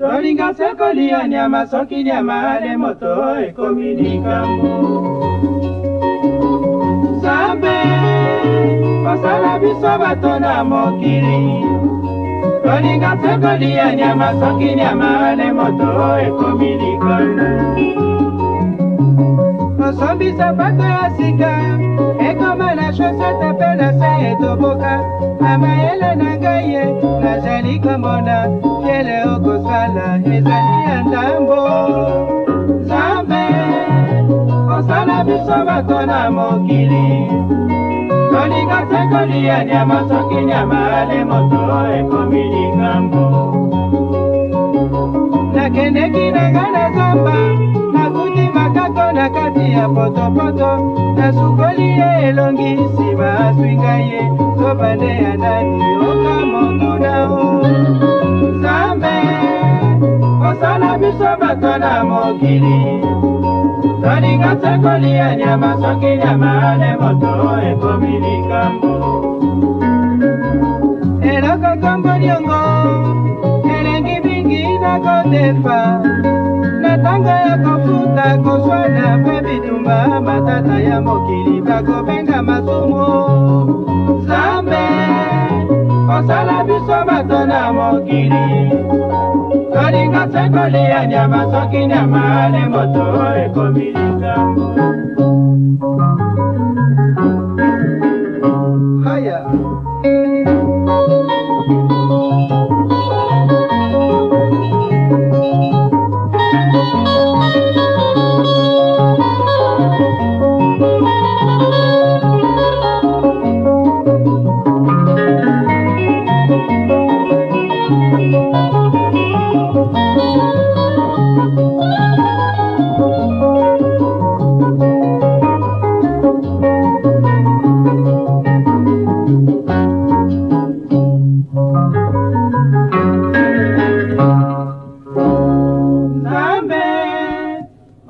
tolinga sekoli ya nyama soki nyama ale moto ekomi likambo nzambe kosala biso bato na mokili tolinga sekoli ya nyama soki nyama ale moto ekomi likambo osombi sapato ya sika ekoma na shosete mpe na se etoboka na mayele na ngai ye nazali komona ndele okosala ezali ya ndambo nzambe kosala biso bato na mokili kolinga te kolia nyama soki nyama ale moto ekomi likambo nakendeki na nga na zamba nakuti makako na kati ya potopoto nasukoli ye elongi nsima aswinga ye soba nde ya nani oka mokuna o biso bato na mokili tolinga sekoli ya nyama soki nyama ale moto ekomi likambo eloko kombo liongo elengi mingi na kotefa na ntango ya kofuta koswana mpe bitumba matata ya mokili bakobenga masumu kolia nyama soki nyama ale moto ekomilinga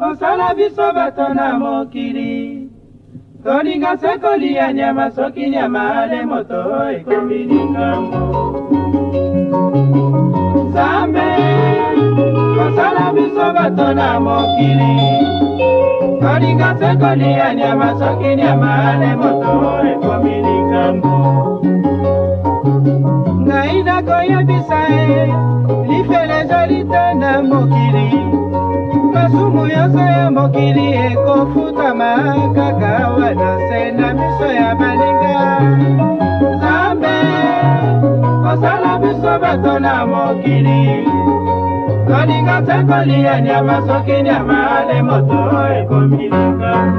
osala biso bato na mokili tolinga se kolia nyama soki nyama ale moto ekomi likambo nzambe osala biso bato na mokili kolinga se kolianiama soki niama ale moto ekomi likambo ngai nakoyebisa ye lifele ezolitana mokili masumu nyonso ya mokili ekofutama kaka wana se na miso ya baninga nzambe kosala biso bato na mokili àtẹ́kọ̀lì ẹni a máa sọ kí ni a máa lè mọ̀tò ẹ̀kọ́ mi lọ́kàn.